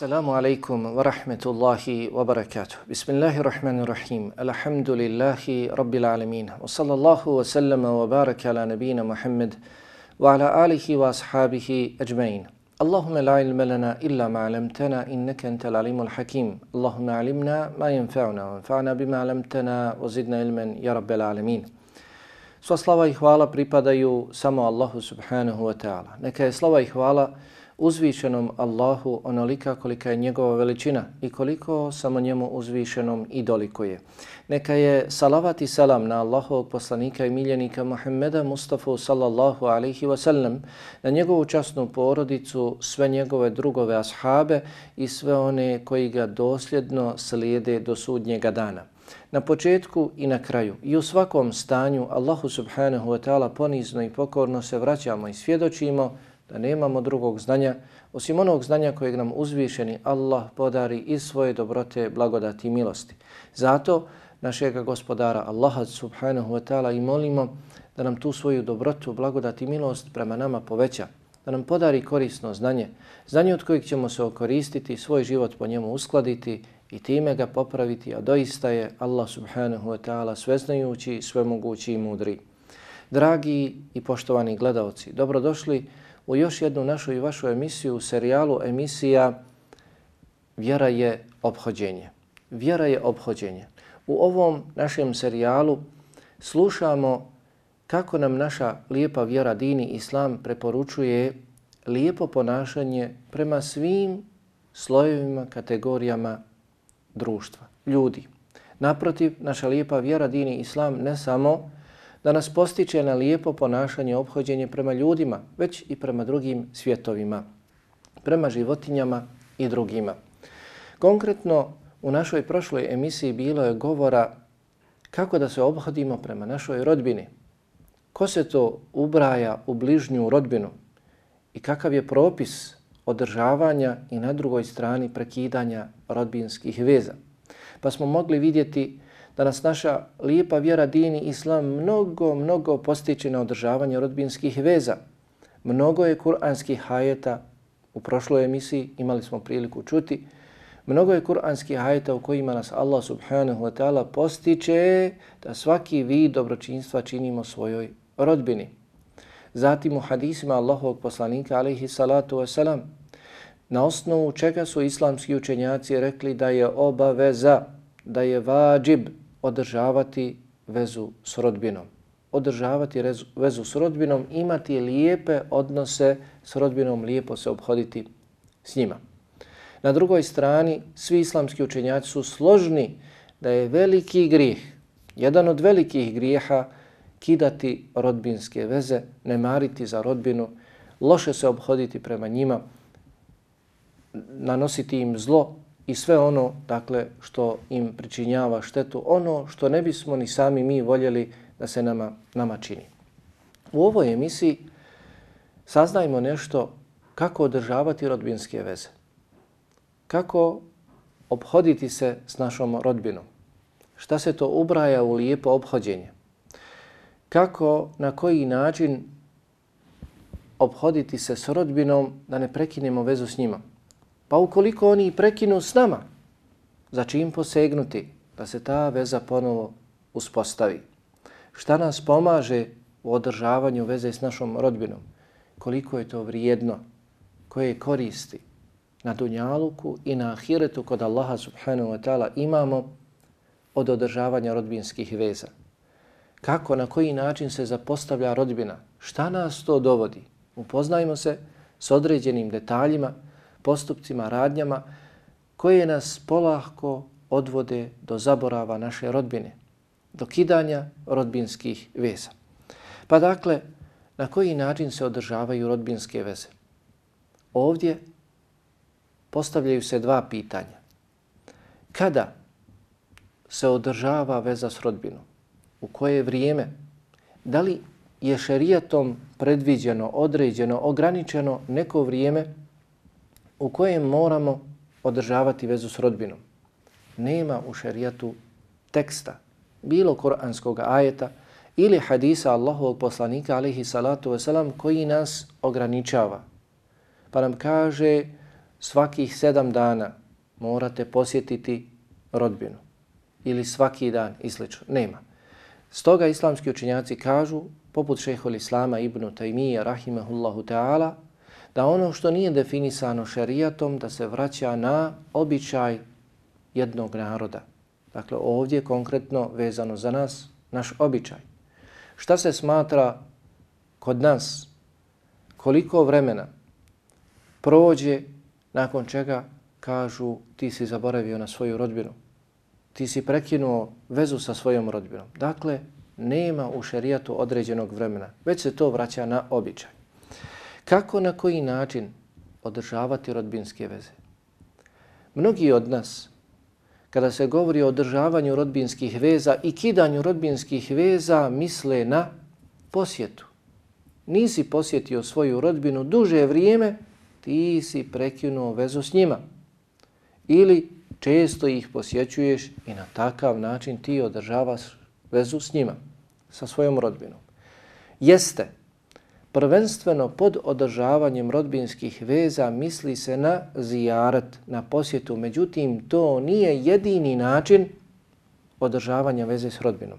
Assalamu alaikum wa rahmetullahi wa barakatuh. Bismillahirrahmanirrahim. Alhamdulillahi rabbil alamin. Wa sallallahu wa sallama wa baraka ala nabina Muhammad wa ala alihi wa ashabihi ajmain. Allahumma la ilma lana illa ma 'allamtana innaka antal alimul hakim. Allahumma 'allimna ma yanfa'una wa anfa'na bima 'allamtana wa zidna ilman ya rabbal alamin. Sva slava i hvala pripadaju samo Allahu subhanahu wa ta'ala. Neka je slava i hvala uzvišenom Allahu onolika kolika je njegova veličina i koliko samo njemu uzvišenom i dolikuje. Neka je salavat i salam na Allahovog poslanika i miljenika Muhammeda Mustafa sallallahu alaihi wa sallam, na njegovu časnu porodicu, sve njegove drugove ashabe i sve one koji ga dosljedno slijede do sudnjega dana. Na početku i na kraju i u svakom stanju Allahu subhanahu wa ta'ala ponizno i pokorno se vraćamo i svjedočimo da nemamo drugog znanja osim onog znanja kojeg nam uzvišeni Allah podari iz svoje dobrote, blagodati i milosti. Zato našega gospodara Allaha subhanahu wa ta'ala i molimo da nam tu svoju dobrotu, blagodati i milost prema nama poveća, da nam podari korisno znanje, znanje od kojeg ćemo se okoristiti, svoj život po njemu uskladiti i time ga popraviti, a doista je Allah subhanahu wa ta'ala sveznajući, svemogući i mudri. Dragi i poštovani gledalci, dobrodošli u još jednu našu i vašu emisiju, u serijalu emisija Vjera je obhođenje. Vjera je obhođenje. U ovom našem serijalu slušamo kako nam naša lijepa vjera dini islam preporučuje lijepo ponašanje prema svim slojevima, kategorijama društva, ljudi. Naprotiv, naša lijepa vjera dini islam ne samo da nas postiče na lijepo ponašanje, obhođenje prema ljudima, već i prema drugim svjetovima, prema životinjama i drugima. Konkretno, u našoj prošloj emisiji bilo je govora kako da se obhodimo prema našoj rodbini. Ko se to ubraja u bližnju rodbinu i kakav je propis održavanja i na drugoj strani prekidanja rodbinskih veza. Pa smo mogli vidjeti da nas naša lijepa vjera dini islam mnogo, mnogo postiče na održavanje rodbinskih veza. Mnogo je kuranskih hajeta u prošloj emisiji, imali smo priliku čuti, mnogo je kuranskih hajeta u kojima nas Allah subhanahu wa ta'ala postiče da svaki vid dobročinstva činimo svojoj rodbini. Zatim u hadisima Allahovog poslanika alaihi salatu wasalam, na osnovu čega su islamski učenjaci rekli da je obaveza, da je vađib, održavati vezu s rodbinom. Održavati rezu, vezu s rodbinom, imati lijepe odnose s rodbinom, lijepo se obhoditi s njima. Na drugoj strani, svi islamski učenjaci su složni da je veliki grijeh, jedan od velikih grijeha, kidati rodbinske veze, ne mariti za rodbinu, loše se obhoditi prema njima, nanositi im zlo, i sve ono dakle što im pričinjava štetu, ono što ne bismo ni sami mi voljeli da se nama, nama čini. U ovoj emisiji saznajmo nešto kako održavati rodbinske veze. Kako obhoditi se s našom rodbinom. Šta se to ubraja u lijepo obhođenje. Kako, na koji način obhoditi se s rodbinom da ne prekinemo vezu s njima. Pa ukoliko oni prekinu s nama, za čim posegnuti da se ta veza ponovo uspostavi? Šta nas pomaže u održavanju veze s našom rodbinom? Koliko je to vrijedno? Koje koristi na dunjaluku i na ahiretu kod Allaha subhanahu wa ta'ala imamo od održavanja rodbinskih veza? Kako, na koji način se zapostavlja rodbina? Šta nas to dovodi? Upoznajmo se s određenim detaljima postupcima, radnjama koje nas polahko odvode do zaborava naše rodbine, do kidanja rodbinskih veza. Pa dakle, na koji način se održavaju rodbinske veze? Ovdje postavljaju se dva pitanja. Kada se održava veza s rodbinom? U koje vrijeme? Da li je šerijatom predviđeno, određeno, ograničeno neko vrijeme u kojem moramo održavati vezu s rodbinom. Nema u šerijatu teksta, bilo koranskog ajeta ili hadisa Allahovog poslanika alaihi salatu wasalam koji nas ograničava. Pa nam kaže svakih sedam dana morate posjetiti rodbinu ili svaki dan i sl. Nema. Stoga islamski učinjaci kažu, poput šehol Islama ibn Taymiyyah rahimahullahu ta'ala, da ono što nije definisano šerijatom da se vraća na običaj jednog naroda. Dakle, ovdje konkretno vezano za nas, naš običaj. Šta se smatra kod nas? Koliko vremena prođe nakon čega kažu ti si zaboravio na svoju rodbinu? Ti si prekinuo vezu sa svojom rodbinom. Dakle, nema u šerijatu određenog vremena, već se to vraća na običaj. Kako, na koji način održavati rodbinske veze? Mnogi od nas, kada se govori o održavanju rodbinskih veza i kidanju rodbinskih veza, misle na posjetu. Nisi posjetio svoju rodbinu duže vrijeme, ti si prekinuo vezu s njima. Ili često ih posjećuješ i na takav način ti održavaš vezu s njima, sa svojom rodbinom. Jeste, prvenstveno pod održavanjem rodbinskih veza misli se na zijarat, na posjetu. Međutim, to nije jedini način održavanja veze s rodbinom.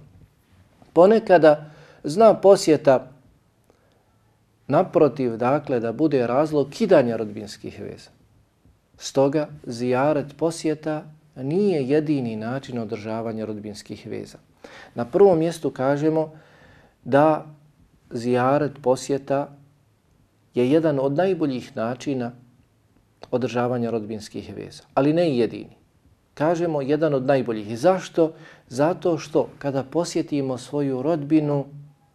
Ponekada zna posjeta naprotiv, dakle, da bude razlog kidanja rodbinskih veza. Stoga, zijaret posjeta nije jedini način održavanja rodbinskih veza. Na prvom mjestu kažemo da zijaret posjeta je jedan od najboljih načina održavanja rodbinskih veza, ali ne jedini. Kažemo jedan od najboljih. Zašto? Zato što kada posjetimo svoju rodbinu,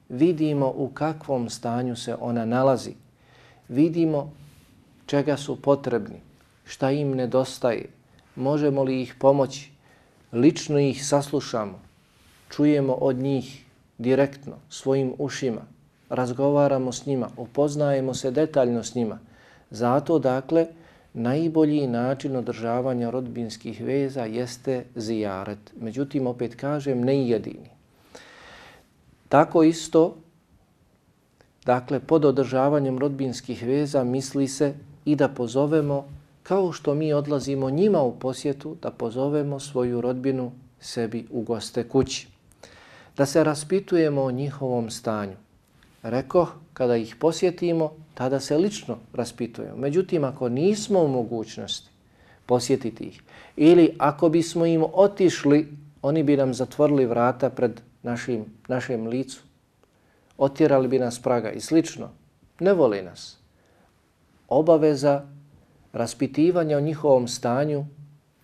vidimo u kakvom stanju se ona nalazi. Vidimo čega su potrebni, šta im nedostaje, možemo li ih pomoći, lično ih saslušamo, čujemo od njih direktno, svojim ušima, razgovaramo s njima, upoznajemo se detaljno s njima. Zato, dakle, najbolji način održavanja rodbinskih veza jeste zijaret. Međutim, opet kažem, ne jedini. Tako isto, dakle, pod održavanjem rodbinskih veza misli se i da pozovemo, kao što mi odlazimo njima u posjetu, da pozovemo svoju rodbinu sebi u goste kući. Da se raspitujemo o njihovom stanju. Reko, kada ih posjetimo, tada se lično raspitujemo. Međutim, ako nismo u mogućnosti posjetiti ih, ili ako bismo im otišli, oni bi nam zatvorili vrata pred našim, našem licu, otjerali bi nas praga i slično, ne voli nas. Obaveza raspitivanja o njihovom stanju,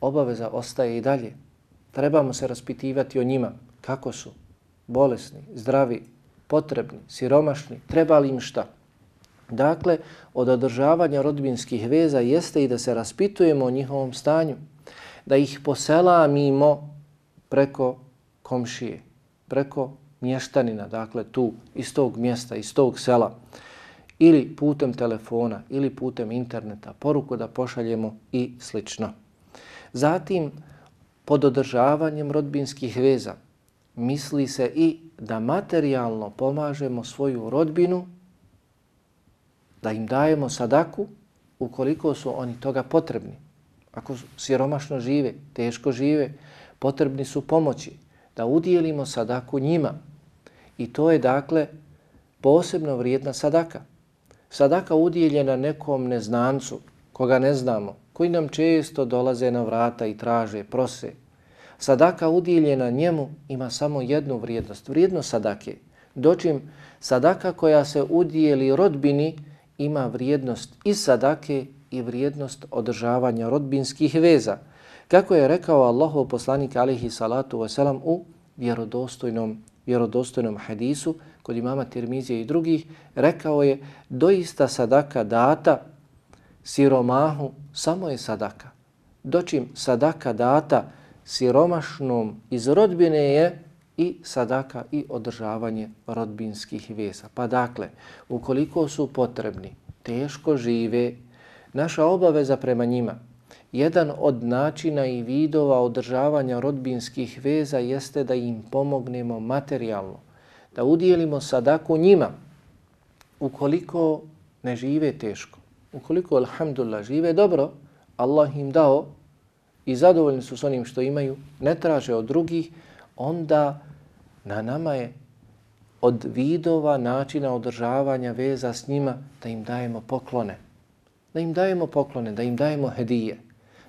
obaveza ostaje i dalje. Trebamo se raspitivati o njima, kako su, bolesni, zdravi, potrebni, siromašni, treba li im šta. Dakle, od održavanja rodbinskih veza jeste i da se raspitujemo o njihovom stanju, da ih poselamimo preko komšije, preko mještanina, dakle tu iz tog mjesta, iz tog sela, ili putem telefona, ili putem interneta, poruku da pošaljemo i slično. Zatim, pod održavanjem rodbinskih veza, misli se i da materijalno pomažemo svoju rodbinu, da im dajemo sadaku ukoliko su oni toga potrebni. Ako siromašno žive, teško žive, potrebni su pomoći da udijelimo sadaku njima. I to je dakle posebno vrijedna sadaka. Sadaka udijeljena nekom neznancu, koga ne znamo, koji nam često dolaze na vrata i traže, prose. Sadaka udjeljena njemu ima samo jednu vrijednost, vrijednost sadake. Dočim sadaka koja se udijeli rodbini ima vrijednost i sadake i vrijednost održavanja rodbinskih veza. Kako je rekao Allahov poslanik alihi salatu wasalam u vjerodostojnom, vjerodostojnom hadisu kod imama Tirmizije i drugih, rekao je doista sadaka data siromahu samo je sadaka. Dočim sadaka data siromašnom iz rodbine je i sadaka i održavanje rodbinskih veza. Pa dakle, ukoliko su potrebni, teško žive, naša obaveza prema njima Jedan od načina i vidova održavanja rodbinskih veza jeste da im pomognemo materijalno, da udijelimo sadaku njima ukoliko ne žive teško. Ukoliko, alhamdulillah, žive dobro, Allah im dao i zadovoljni su s onim što imaju, ne traže od drugih, onda na nama je od vidova načina održavanja veza s njima da im dajemo poklone. Da im dajemo poklone, da im dajemo hedije.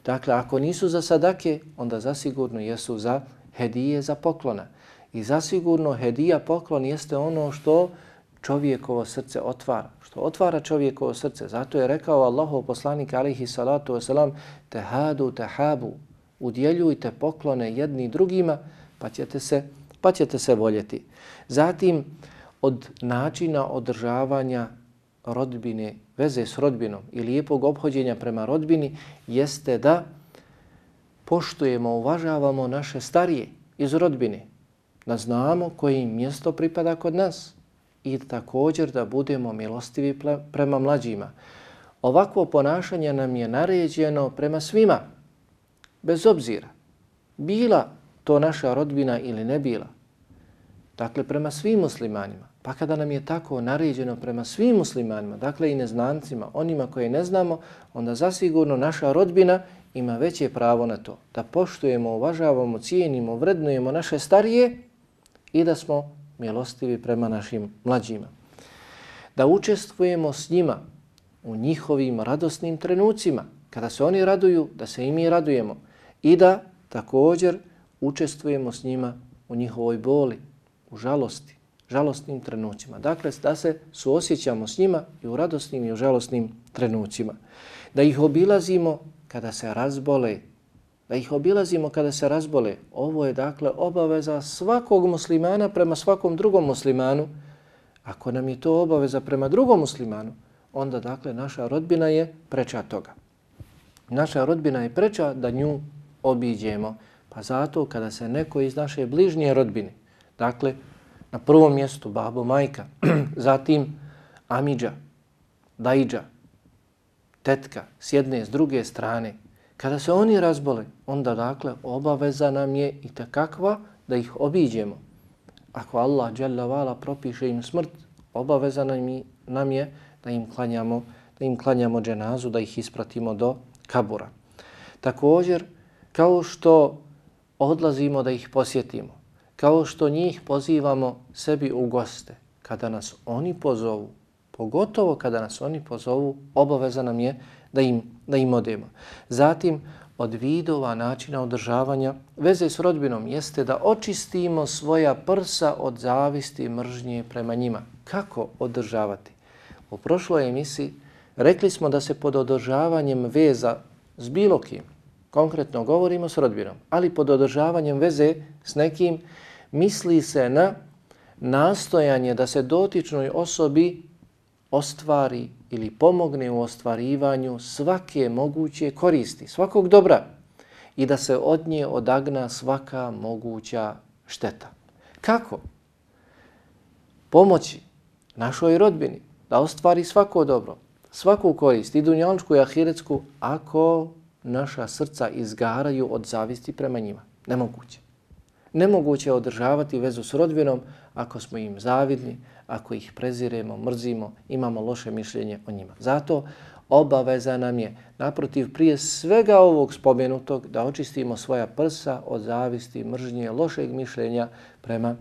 Dakle, ako nisu za sadake, onda zasigurno jesu za hedije za poklona. I zasigurno hedija poklon jeste ono što čovjekovo srce otvara. Što otvara čovjekovo srce. Zato je rekao Allahov poslanik alihi salatu wasalam tehadu tehabu. Udjeljujte poklone jedni drugima pa ćete se, pa ćete se voljeti. Zatim od načina održavanja rodbine, veze s rodbinom i lijepog obhođenja prema rodbini jeste da poštujemo, uvažavamo naše starije iz rodbine, da znamo koje im mjesto pripada kod nas i također da budemo milostivi prema mlađima. Ovakvo ponašanje nam je naređeno prema svima, bez obzira, bila to naša rodbina ili ne bila. Dakle, prema svim muslimanima. Pa kada nam je tako naređeno prema svim muslimanima, dakle i neznancima, onima koje ne znamo, onda zasigurno naša rodbina ima veće pravo na to. Da poštujemo, uvažavamo, cijenimo, vrednujemo naše starije i da smo milostivi prema našim mlađima. Da učestvujemo s njima u njihovim radosnim trenucima, kada se oni raduju, da se i mi radujemo i da također učestvujemo s njima u njihovoj boli, u žalosti, žalostnim trenucima. Dakle, da se suosjećamo s njima i u radosnim i u žalostnim trenucima. Da ih obilazimo kada se razbole, da ih obilazimo kada se razbole. Ovo je dakle obaveza svakog muslimana prema svakom drugom muslimanu. Ako nam je to obaveza prema drugom muslimanu, onda dakle naša rodbina je preča toga. Naša rodbina je preča da nju obiđemo. Pa zato kada se neko iz naše bližnje rodbine, dakle na prvom mjestu babo, majka, zatim amidža, dajđa, tetka s jedne s druge strane, kada se oni razbole, onda dakle obaveza nam je i takakva da ih obiđemo. Ako Allah vala propiše im smrt, obaveza nam je da im klanjamo, da im klanjamo dženazu, da ih ispratimo do kabura. Također, kao što odlazimo da ih posjetimo, kao što njih pozivamo sebi u goste, kada nas oni pozovu, pogotovo kada nas oni pozovu, obaveza nam je da im, da im odemo. Zatim, od vidova načina održavanja veze s rodbinom jeste da očistimo svoja prsa od zavisti i mržnje prema njima. Kako održavati? U prošloj emisiji rekli smo da se pod održavanjem veza s bilo kim, konkretno govorimo s rodbinom, ali pod održavanjem veze s nekim misli se na nastojanje da se dotičnoj osobi ostvari ili pomogne u ostvarivanju svake moguće koristi, svakog dobra i da se od nje odagna svaka moguća šteta. Kako? Pomoći našoj rodbini da ostvari svako dobro, svaku korist, i dunjančku i ahiretsku, ako naša srca izgaraju od zavisti prema njima. Nemoguće. Nemoguće je održavati vezu s rodbinom ako smo im zavidni, ako ih preziremo, mrzimo, imamo loše mišljenje o njima. Zato obaveza nam je, naprotiv, prije svega ovog spomenutog, da očistimo svoja prsa od zavisti, mržnje, lošeg mišljenja prema,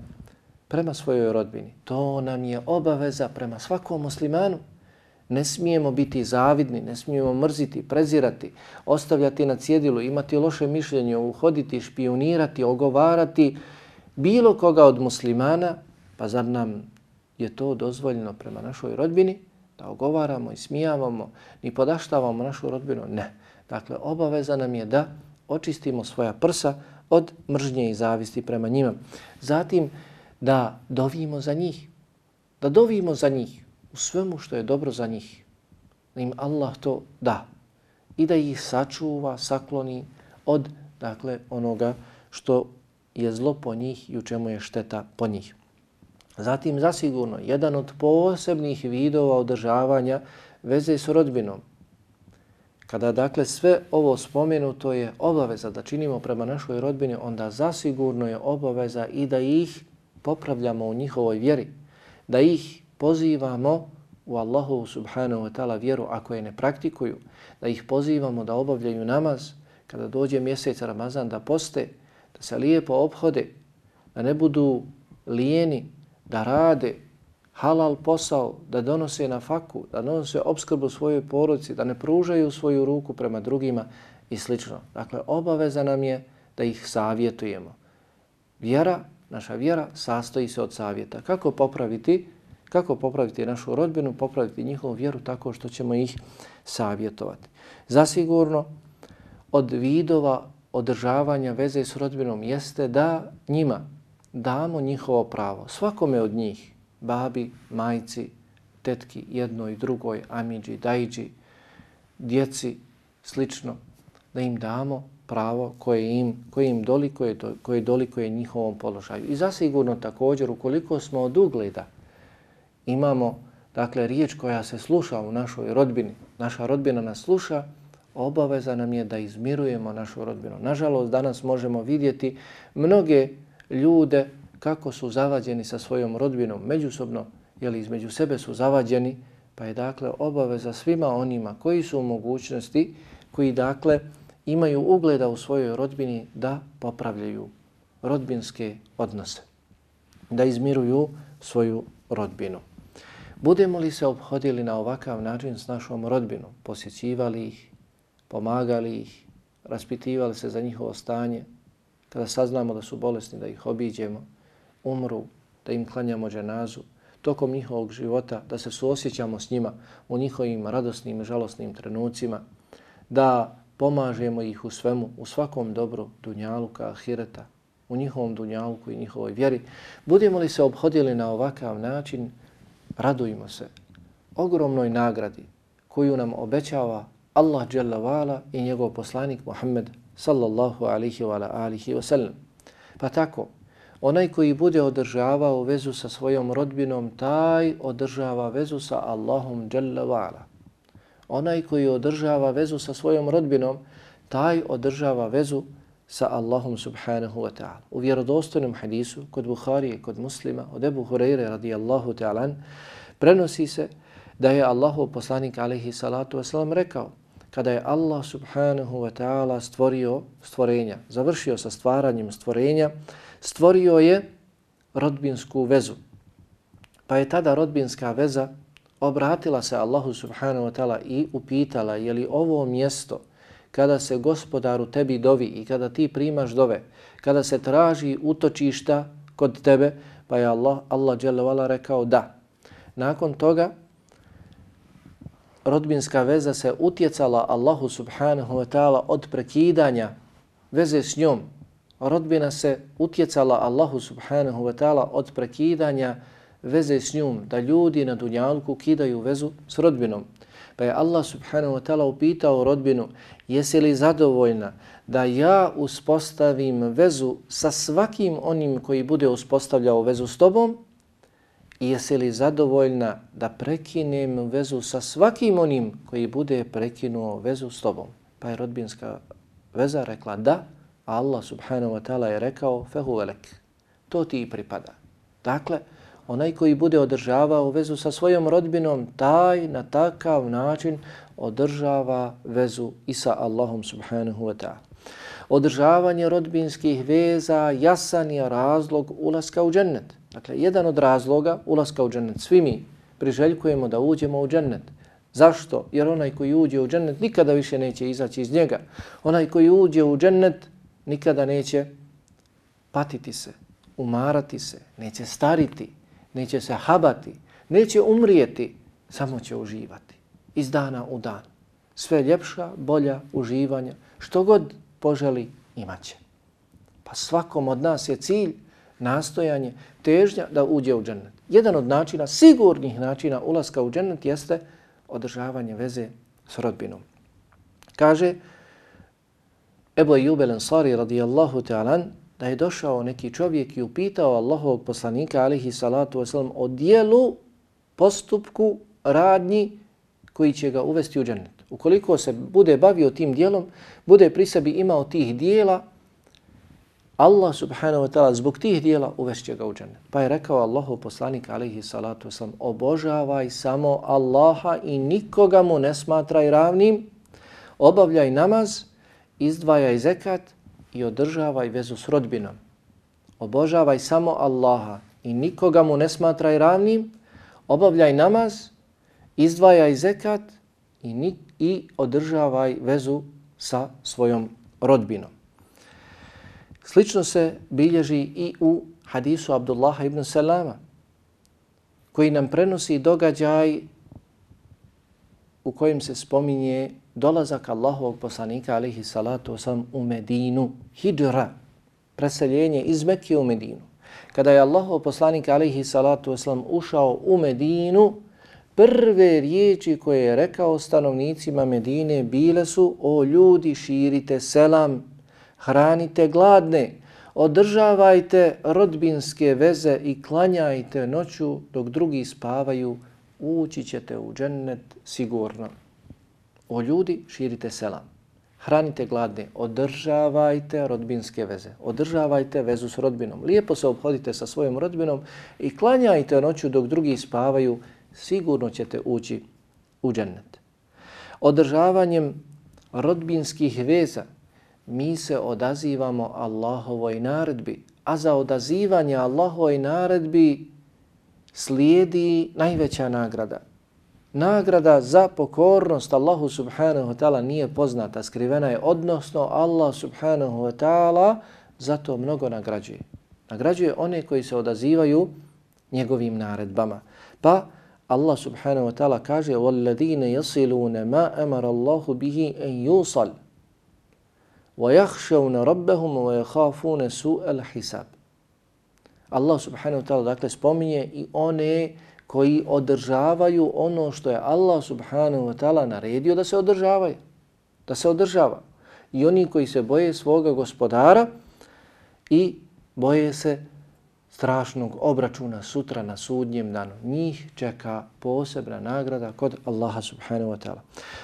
prema svojoj rodbini. To nam je obaveza prema svakom muslimanu. Ne smijemo biti zavidni, ne smijemo mrziti, prezirati, ostavljati na cjedilu, imati loše mišljenje, uhoditi, špionirati, ogovarati bilo koga od muslimana, pa zar nam je to dozvoljeno prema našoj rodbini, da ogovaramo i smijavamo, ni podaštavamo našu rodbinu? Ne. Dakle, obaveza nam je da očistimo svoja prsa od mržnje i zavisti prema njima. Zatim, da dovimo za njih. Da dovimo za njih u svemu što je dobro za njih. Da im Allah to da. I da ih sačuva, sakloni od dakle, onoga što je zlo po njih i u čemu je šteta po njih. Zatim, zasigurno, jedan od posebnih vidova održavanja veze s rodbinom. Kada, dakle, sve ovo spomenuto je obaveza da činimo prema našoj rodbini, onda zasigurno je obaveza i da ih popravljamo u njihovoj vjeri, da ih pozivamo u Allahu subhanahu wa ta'ala vjeru ako je ne praktikuju, da ih pozivamo da obavljaju namaz, kada dođe mjesec Ramazan da poste, da se lijepo obhode, da ne budu lijeni, da rade halal posao, da donose na faku, da donose obskrbu svojoj porodici, da ne pružaju svoju ruku prema drugima i slično. Dakle, obaveza nam je da ih savjetujemo. Vjera, naša vjera, sastoji se od savjeta. Kako popraviti? Kako popraviti našu rodbinu, popraviti njihovu vjeru tako što ćemo ih savjetovati. Zasigurno, od vidova održavanja veze s rodbinom jeste da njima damo njihovo pravo. Svakome od njih, babi, majci, tetki, jednoj, drugoj, amiđi, dajđi, djeci, slično, da im damo pravo koje im, koje im dolikuje, koje dolikuje njihovom položaju. I zasigurno također, ukoliko smo od ugleda, imamo dakle riječ koja se sluša u našoj rodbini, naša rodbina nas sluša, obaveza nam je da izmirujemo našu rodbinu. Nažalost, danas možemo vidjeti mnoge ljude kako su zavađeni sa svojom rodbinom, međusobno, jeli između sebe su zavađeni, pa je dakle obaveza svima onima koji su u mogućnosti, koji dakle imaju ugleda u svojoj rodbini da popravljaju rodbinske odnose, da izmiruju svoju rodbinu. Budemo li se obhodili na ovakav način s našom rodbinom, posjećivali ih, pomagali ih, raspitivali se za njihovo stanje, kada saznamo da su bolesni, da ih obiđemo, umru, da im klanjamo dženazu, tokom njihovog života, da se suosjećamo s njima u njihovim radosnim i žalosnim trenucima, da pomažemo ih u svemu, u svakom dobru dunjaluka, ahireta, u njihovom dunjaluku i njihovoj vjeri. Budemo li se obhodili na ovakav način, radujmo se ogromnoj nagradi koju nam obećava Allah Jalla Vala i njegov poslanik Muhammed sallallahu alihi wa alihi wa sallam. Pa tako, onaj koji bude održavao vezu sa svojom rodbinom, taj održava vezu sa Allahom Jalla Vala. Onaj koji održava vezu sa svojom rodbinom, taj održava vezu sa Allahom subhanahu wa ta'ala. U vjerodostojnom hadisu kod Buharije, kod muslima, od Ebu Hureyre radijallahu ta'ala, prenosi se da je Allahov poslanik alaihi salatu wasalam rekao kada je Allah subhanahu wa ta'ala stvorio stvorenja, završio sa stvaranjem stvorenja, stvorio je rodbinsku vezu. Pa je tada rodbinska veza obratila se Allahu subhanahu wa ta'ala i upitala je li ovo mjesto kada se gospodaru tebi dovi i kada ti primaš dove, kada se traži utočišta kod tebe, pa je Allah, Allah rekao da. Nakon toga rodbinska veza se utjecala Allahu subhanahu wa ta'ala od prekidanja veze s njom. Rodbina se utjecala Allahu subhanahu wa ta'ala od prekidanja veze s njom, da ljudi na dunjalku kidaju vezu s rodbinom. Pa je Allah subhanahu wa ta'ala upitao rodbinu, jesi li zadovoljna da ja uspostavim vezu sa svakim onim koji bude uspostavljao vezu s tobom i jesi li zadovoljna da prekinem vezu sa svakim onim koji bude prekinuo vezu s tobom? Pa je rodbinska veza rekla da, a Allah subhanahu wa ta'ala je rekao fehu velek. To ti pripada. Dakle, onaj koji bude održavao vezu sa svojom rodbinom, taj na takav način održava vezu i sa Allahom subhanahu wa ta'ala. Održavanje rodbinskih veza jasan je razlog ulaska u džennet. Dakle, jedan od razloga ulaska u džennet, svi mi priželjkujemo da uđemo u džennet. Zašto? Jer onaj koji uđe u džennet nikada više neće izaći iz njega. Onaj koji uđe u džennet nikada neće patiti se, umarati se, neće stariti, neće se habati, neće umrijeti, samo će uživati iz dana u dan. Sve ljepša, bolja uživanja, što god poželi imaće. Pa svakom od nas je cilj nastojanje, težnja da uđe u džennet. Jedan od načina, sigurnih načina ulaska u džennet jeste održavanje veze s rodbinom. Kaže Ebu Ejub el Ansari radijallahu ta'alan da je došao neki čovjek i upitao Allahovog poslanika alihi salatu wasalam o dijelu, postupku, radnji koji će ga uvesti u džennet. Ukoliko se bude bavio tim dijelom, bude pri sebi imao tih dijela, Allah subhanahu wa ta'ala zbog tih dijela uvešće ga u džennet. Pa je rekao Allahu poslanik alaihi salatu wasalam, obožavaj samo Allaha i nikoga mu ne smatraj ravnim, obavljaj namaz, izdvajaj zekat i održavaj vezu s rodbinom. Obožavaj samo Allaha i nikoga mu ne smatraj ravnim, obavljaj namaz, izdvajaj zekat i, ni, i održavaj vezu sa svojom rodbinom. Slično se bilježi i u hadisu Abdullaha ibn Salama, koji nam prenosi događaj u kojem se spominje dolazak Allahovog poslanika alihi salatu osam u Medinu, hidra, preseljenje iz Mekije u Medinu. Kada je Allahov poslanik alihi salatu osam ušao u Medinu, prve riječi koje je rekao stanovnicima Medine bile su o ljudi širite selam, hranite gladne, održavajte rodbinske veze i klanjajte noću dok drugi spavaju, ući ćete u džennet sigurno. O ljudi širite selam, hranite gladne, održavajte rodbinske veze, održavajte vezu s rodbinom, lijepo se obhodite sa svojom rodbinom i klanjajte noću dok drugi spavaju, sigurno ćete ući u džennet. Održavanjem rodbinskih veza mi se odazivamo Allahovoj naredbi, a za odazivanje Allahovoj naredbi slijedi najveća nagrada. Nagrada za pokornost Allahu subhanahu wa ta'ala nije poznata, skrivena je, odnosno Allah subhanahu wa ta'ala zato mnogo nagrađuje. Nagrađuje one koji se odazivaju njegovim naredbama. Pa Allah subhanahu wa ta'ala kaže وَالَّذِينَ يَصِلُونَ مَا أَمَرَ اللَّهُ بِهِ أَنْ يُوصَلُ وَيَخْشَوْنَ رَبَّهُمْ وَيَخَافُونَ سُوءَ الْحِسَابِ Allah subhanahu wa ta'ala dakle spominje i one koji održavaju ono što je Allah subhanahu wa ta'ala naredio da se održavaju. Da se održava. I oni koji se boje svoga gospodara i boje se strašnog obračuna sutra na sudnjem danu. Njih čeka posebna nagrada kod Allaha subhanahu wa ta'ala.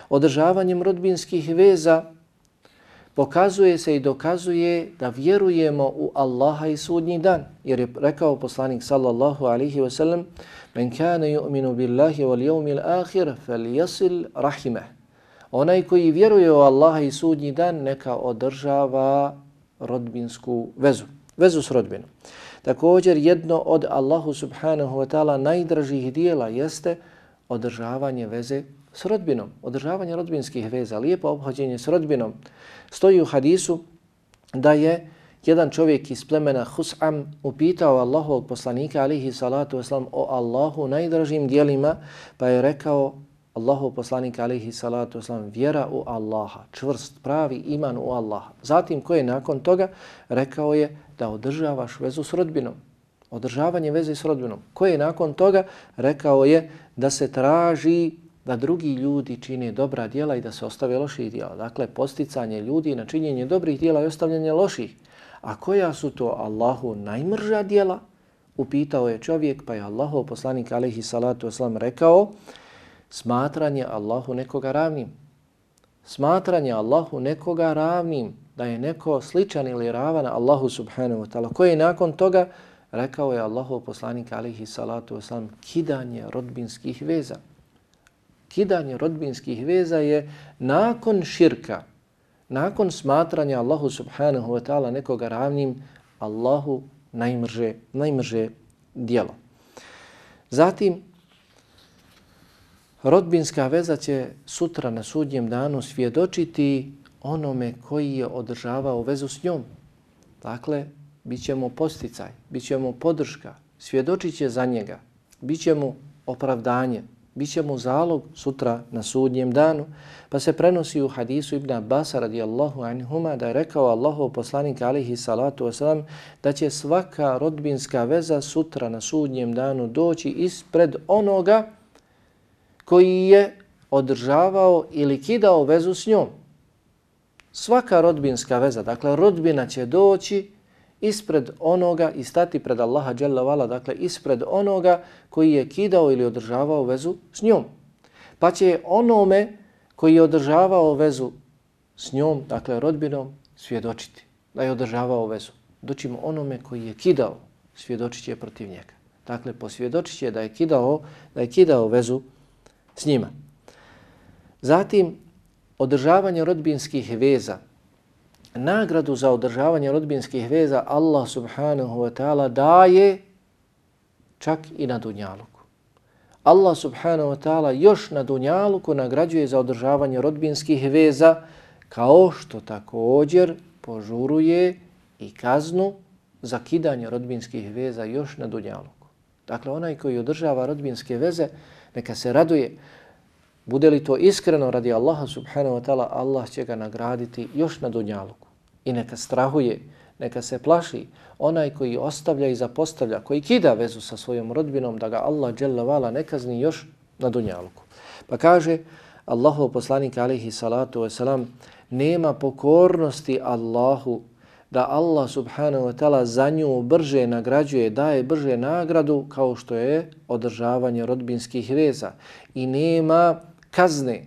Održavanjem rodbinskih veza pokazuje se i dokazuje da vjerujemo u Allaha i sudnji dan. Jer je rekao poslanik sallallahu alihi wasallam Men kane yu'minu billahi wal yawmil akhir fel jasil rahimah. Onaj koji vjeruje u Allaha i sudnji dan neka održava rodbinsku vezu. Vezu s rodbinom. Također jedno od Allahu subhanahu wa ta'ala najdražih dijela jeste održavanje veze s rodbinom, održavanje rodbinskih veza, lijepo obhođenje s rodbinom. Stoji u hadisu da je jedan čovjek iz plemena Hus'am upitao Allahovog poslanika alihi salatu wasalam o Allahu najdražim dijelima, pa je rekao Allahov poslanik alihi salatu wasalam vjera u Allaha, čvrst, pravi iman u Allaha. Zatim ko je nakon toga rekao je da održavaš vezu s rodbinom. Održavanje veze s rodbinom. Ko je nakon toga rekao je da se traži da drugi ljudi čine dobra djela i da se ostave loših djela. Dakle, posticanje ljudi na činjenje dobrih djela i ostavljanje loših. A koja su to Allahu najmrža djela? Upitao je čovjek, pa je Allahov poslanik alaihi salatu wasalam rekao smatranje Allahu nekoga ravnim. Smatranje Allahu nekoga ravnim, da je neko sličan ili ravan Allahu subhanahu wa ta'ala. Koji nakon toga rekao je Allahov poslanik alihi salatu wasalam kidanje rodbinskih veza kidanje rodbinskih veza je nakon širka, nakon smatranja Allahu subhanahu wa ta'ala nekoga ravnim, Allahu najmrže, najmrže dijelo. Zatim, rodbinska veza će sutra na sudnjem danu svjedočiti onome koji je održavao vezu s njom. Dakle, bit ćemo posticaj, bit ćemo podrška, svjedočit će za njega, bit će mu opravdanje, bit će mu zalog sutra na sudnjem danu. Pa se prenosi u hadisu Ibn Abbas radijallahu anhuma da je rekao Allahu poslanik alihi salatu wasalam da će svaka rodbinska veza sutra na sudnjem danu doći ispred onoga koji je održavao ili kidao vezu s njom. Svaka rodbinska veza, dakle rodbina će doći ispred onoga i stati pred Allaha dželle vala, dakle ispred onoga koji je kidao ili održavao vezu s njom. Pa će onome koji je održavao vezu s njom, dakle rodbinom, svjedočiti da je održavao vezu. Doćimo onome koji je kidao, svjedočit će protiv njega. Dakle, posvjedočit će da je kidao, da je kidao vezu s njima. Zatim, održavanje rodbinskih veza. Nagradu za održavanje rodbinskih veza Allah subhanahu wa ta'ala daje čak i na Dunjaluku. Allah subhanahu wa ta'ala još na Dunjaluku nagrađuje za održavanje rodbinskih veza kao što također požuruje i kaznu za kidanje rodbinskih veza još na Dunjaluku. Dakle, onaj koji održava rodbinske veze, neka se raduje. Bude li to iskreno radi Allaha subhanahu wa ta'ala, Allah će ga nagraditi još na Dunjaluku. I neka strahuje, neka se plaši onaj koji ostavlja i zapostavlja, koji kida vezu sa svojom rodbinom, da ga Allah vala ne kazni još na Dunjaluku. Pa kaže Allahov poslanik alihi salatu wasalam, nema pokornosti Allahu da Allah subhanahu wa ta'ala za nju brže nagrađuje, daje brže nagradu kao što je održavanje rodbinskih veza. I nema kazne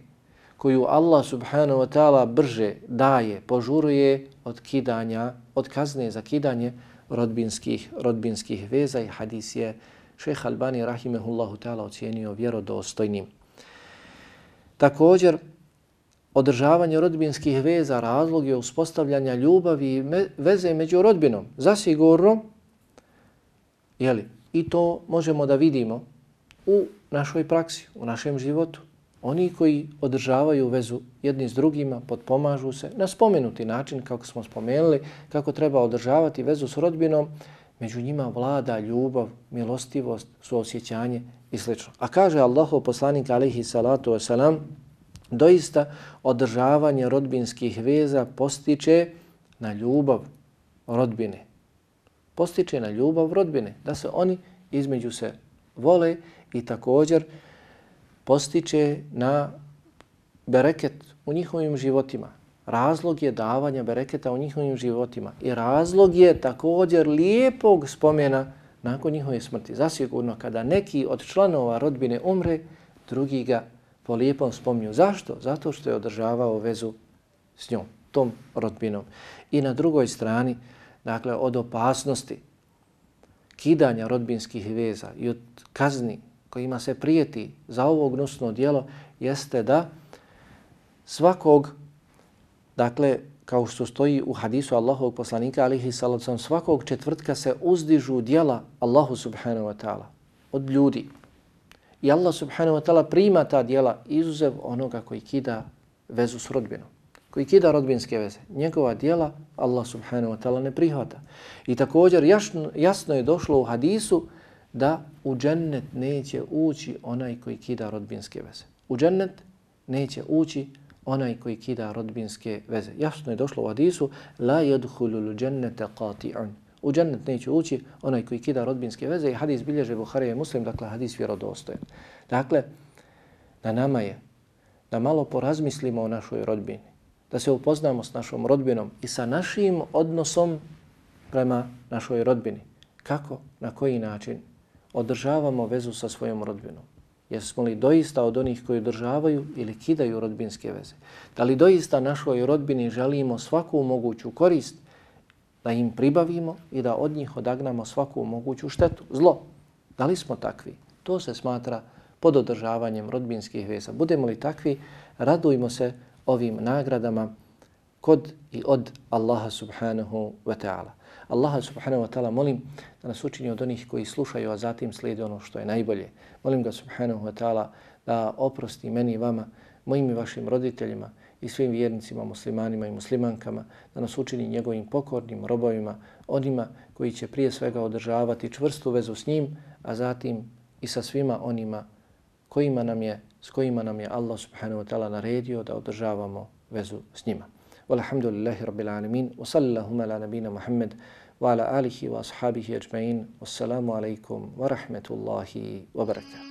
koju Allah subhanahu wa ta'ala brže daje, požuruje od kidanja, od kazne za kidanje rodbinskih, rodbinskih veza i hadis je šeha Albani rahimehullahu ta'ala ocijenio vjerodostojnim. Također, održavanje rodbinskih veza razlog je uspostavljanja ljubavi i veze među rodbinom. Zasigurno, jeli, i to možemo da vidimo u našoj praksi, u našem životu. Oni koji održavaju vezu jedni s drugima, potpomažu se na spomenuti način, kako smo spomenuli, kako treba održavati vezu s rodbinom, među njima vlada ljubav, milostivost, suosjećanje i sl. A kaže Allahov poslanik alaihi salatu wasalam, doista održavanje rodbinskih veza postiče na ljubav rodbine. Postiče na ljubav rodbine, da se oni između se vole i također postiče na bereket u njihovim životima. Razlog je davanja bereketa u njihovim životima i razlog je također lijepog spomena nakon njihove smrti. Zasigurno kada neki od članova rodbine umre, drugi ga po lijepom spomnju. Zašto? Zato što je održavao vezu s njom, tom rodbinom. I na drugoj strani, dakle, od opasnosti kidanja rodbinskih veza i od kazni kojima se prijeti za ovo gnusno dijelo, jeste da svakog, dakle, kao što stoji u hadisu Allahovog poslanika, alihi salacom, svakog četvrtka se uzdižu dijela Allahu subhanahu wa ta'ala od ljudi, I Allah subhanahu wa ta'ala prima ta dijela izuzev onoga koji kida vezu s rodbinom. Koji kida rodbinske veze. Njegova dijela Allah subhanahu wa ta'ala ne prihvata. I također jasno, jasno je došlo u hadisu da u džennet neće ući onaj koji kida rodbinske veze. U džennet neće ući onaj koji kida rodbinske veze. Jasno je došlo u hadisu la yadkhulul jannata qati'un u džennet neće ući onaj koji kida rodbinske veze i hadis bilježe Buhari i Muslim, dakle hadis vjerodostojen. Dakle, na nama je da malo porazmislimo o našoj rodbini, da se upoznamo s našom rodbinom i sa našim odnosom prema našoj rodbini. Kako, na koji način održavamo vezu sa svojom rodbinom. Jesmo li doista od onih koji održavaju ili kidaju rodbinske veze? Da li doista našoj rodbini želimo svaku moguću korist da im pribavimo i da od njih odagnamo svaku moguću štetu, zlo. Da li smo takvi? To se smatra pod održavanjem rodbinskih veza. Budemo li takvi, radujmo se ovim nagradama kod i od Allaha subhanahu wa ta'ala. Allaha subhanahu wa ta'ala molim da nas učini od onih koji slušaju, a zatim slijede ono što je najbolje. Molim ga subhanahu wa ta'ala da oprosti meni i vama, mojim i vašim roditeljima, i svim vjernicima, muslimanima i muslimankama, da nas učini njegovim pokornim robovima, onima koji će prije svega održavati čvrstu vezu s njim, a zatim i sa svima onima kojima nam je, s kojima nam je Allah subhanahu wa ta'ala naredio da održavamo vezu s njima. Walhamdulillahi rabbil alamin, wa sallallahu ala nabina Muhammad, wa ala alihi wa ashabihi ajma'in, wassalamu alaikum wa rahmetullahi wa barakatuh.